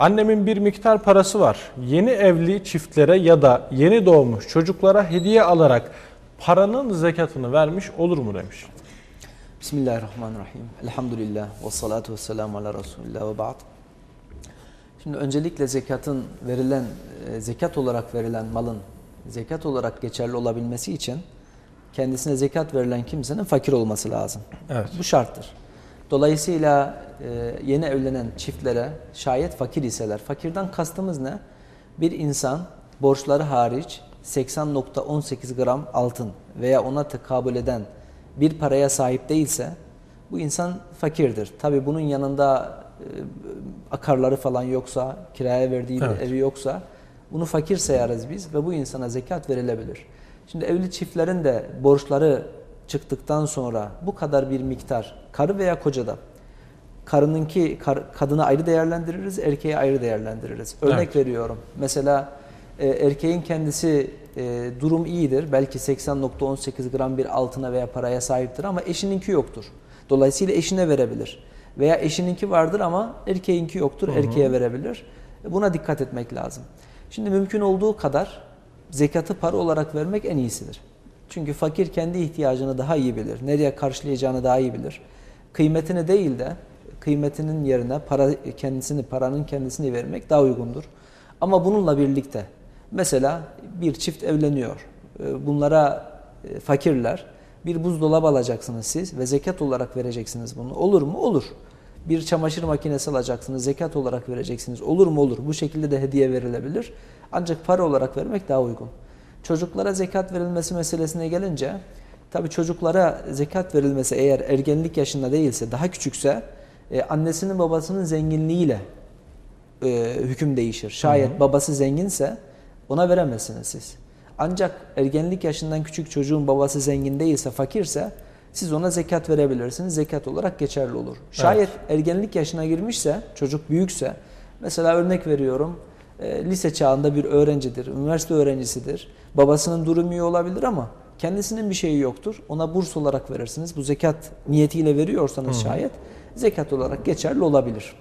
Annemin bir miktar parası var. Yeni evli çiftlere ya da yeni doğmuş çocuklara hediye alarak paranın zekatını vermiş olur mu demiş. Bismillahirrahmanirrahim. Elhamdülillah ve salatu ve selamu ala Resulillah ve ba'd. Şimdi öncelikle zekatın verilen, e, zekat olarak verilen malın zekat olarak geçerli olabilmesi için kendisine zekat verilen kimsenin fakir olması lazım. Evet. Bu şarttır. Dolayısıyla e, yeni evlenen çiftlere şayet fakir iseler, fakirden kastımız ne? Bir insan borçları hariç 80.18 gram altın veya ona tekabül eden bir paraya sahip değilse bu insan fakirdir. Tabi bunun yanında e, akarları falan yoksa, kiraya verdiği evet. bir evi yoksa bunu fakir sayarız biz ve bu insana zekat verilebilir. Şimdi evli çiftlerin de borçları çıktıktan sonra bu kadar bir miktar karı veya kocada karınınki kar, kadını ayrı değerlendiririz, erkeği ayrı değerlendiririz. Örnek evet. veriyorum. Mesela e, erkeğin kendisi e, durum iyidir. Belki 80.18 gram bir altına veya paraya sahiptir ama eşininki yoktur. Dolayısıyla eşine verebilir. Veya eşininki vardır ama erkeğinki yoktur, hı hı. erkeğe verebilir. Buna dikkat etmek lazım. Şimdi mümkün olduğu kadar zekatı para olarak vermek en iyisidir. Çünkü fakir kendi ihtiyacını daha iyi bilir. Nereye karşılayacağını daha iyi bilir. Kıymetini değil de kıymetinin yerine para kendisini paranın kendisini vermek daha uygundur. Ama bununla birlikte mesela bir çift evleniyor. Ee, bunlara e, fakirler. Bir buzdolabı alacaksınız siz ve zekat olarak vereceksiniz bunu. Olur mu? Olur. Bir çamaşır makinesi alacaksınız, zekat olarak vereceksiniz. Olur mu? Olur. Bu şekilde de hediye verilebilir. Ancak para olarak vermek daha uygun. Çocuklara zekat verilmesi meselesine gelince, tabi çocuklara zekat verilmesi eğer ergenlik yaşında değilse, daha küçükse, e, annesinin babasının zenginliğiyle e, hüküm değişir. Şayet hı hı. babası zenginse ona veremezsiniz siz. Ancak ergenlik yaşından küçük çocuğun babası zengin değilse, fakirse siz ona zekat verebilirsiniz. Zekat olarak geçerli olur. Şayet evet. ergenlik yaşına girmişse, çocuk büyükse, mesela örnek veriyorum, lise çağında bir öğrencidir, üniversite öğrencisidir. Babasının durumu iyi olabilir ama kendisinin bir şeyi yoktur. Ona burs olarak verirsiniz. Bu zekat niyetiyle veriyorsanız Hı. şayet zekat olarak geçerli olabilir.